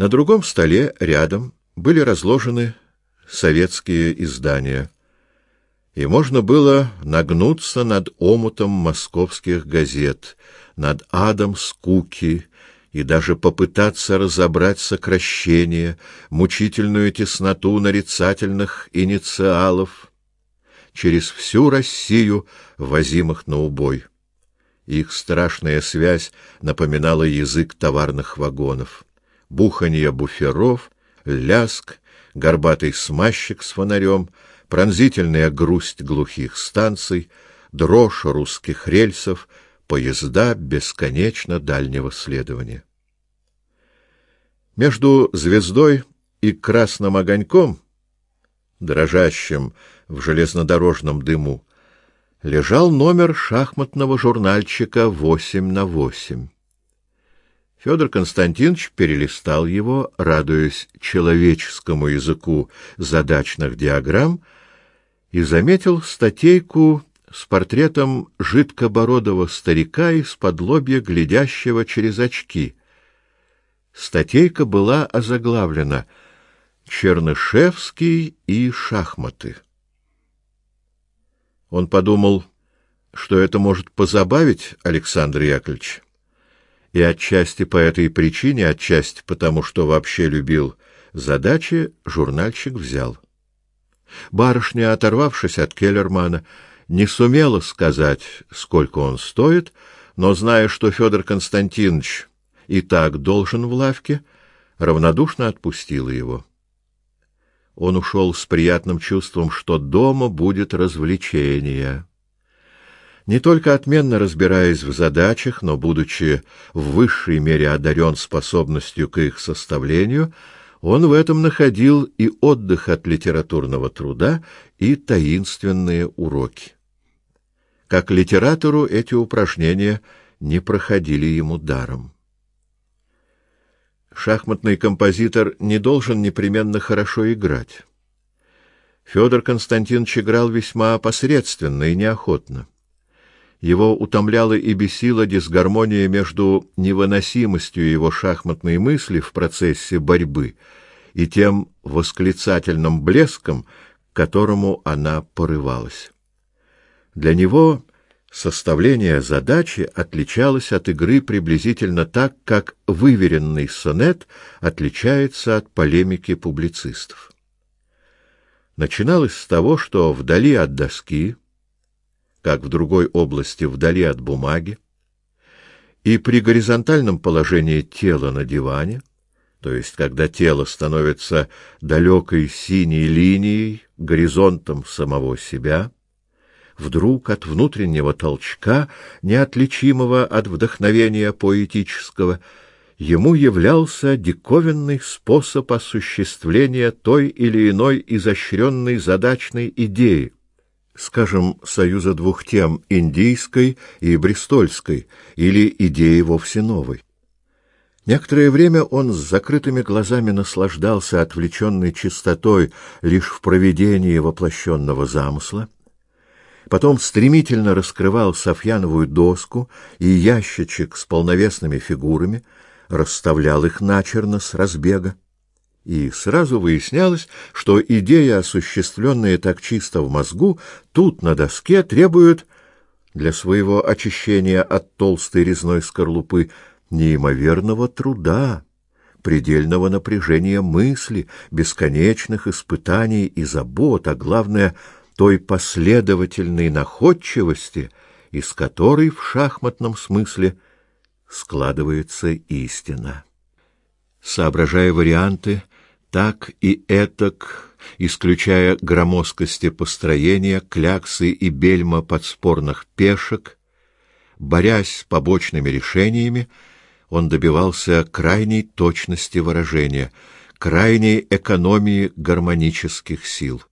На другом столе рядом были разложены советские издания, и можно было нагнуться над омутом московских газет, над адом скуки и даже попытаться разобрать сокращение, мучительную тесноту нарицательных инициалов через всю Россию, возимых на убой. Их страшная связь напоминала язык товарных вагонов буханье буферов, ляск, горбатый смазчик с фонарем, пронзительная грусть глухих станций, дрожь русских рельсов, поезда бесконечно дальнего следования. Между звездой и красным огоньком, дрожащим в железнодорожном дыму, лежал номер шахматного журнальчика восемь на восемь. Федор Константинович перелистал его, радуясь человеческому языку задачных диаграмм, и заметил статейку с портретом жидкобородого старика из-под лобья, глядящего через очки. Статейка была озаглавлена «Чернышевский и шахматы». Он подумал, что это может позабавить Александра Яковлевича и отчасти по этой причине, отчасти потому, что вообще любил задачи, журнальчик взял. Барышня, оторвавшись от Келлермана, не сумела сказать, сколько он стоит, но, зная, что Федор Константинович и так должен в лавке, равнодушно отпустила его. Он ушел с приятным чувством, что дома будет развлечение. Не только отменно разбираясь в задачах, но будучи в высшей мере одарен способностью к их составлению, он в этом находил и отдых от литературного труда, и таинственные уроки. Как литератору эти упражнения не проходили ему даром. Шахматный композитор не должен непременно хорошо играть. Федор Константинович играл весьма посредственно и неохотно. Его утомляла и бесила дисгармония между невыносимостью его шахматной мысли в процессе борьбы и тем восклицательным блеском, к которому она порывалась. Для него составление задачи отличалось от игры приблизительно так, как выверенный сонет отличается от полемики публицистов. Начиналось с того, что вдали от доски как в другой области вдали от бумаги, и при горизонтальном положении тела на диване, то есть когда тело становится далекой синей линией, горизонтом самого себя, вдруг от внутреннего толчка, неотличимого от вдохновения поэтического, ему являлся диковинный способ осуществления той или иной изощренной задачной идеи, скажем, союза двух тем индийской и брестольской, или идеи вовсе новой. Некоторое время он с закрытыми глазами наслаждался отвлеченной чистотой лишь в проведении воплощенного замысла, потом стремительно раскрывал софьяновую доску и ящичек с полновесными фигурами, расставлял их начерно с разбега и сразу выяснялось, что идея, осуществленная так чисто в мозгу, тут на доске требует для своего очищения от толстой резной скорлупы неимоверного труда, предельного напряжения мысли, бесконечных испытаний и забот, а главное той последовательной находчивости, из которой в шахматном смысле складывается истина. Соображая варианты, так и этак, исключая громоздкости построения, кляксы и бельма подспорных пешек, борясь с побочными решениями, он добивался крайней точности выражения, крайней экономии гармонических сил.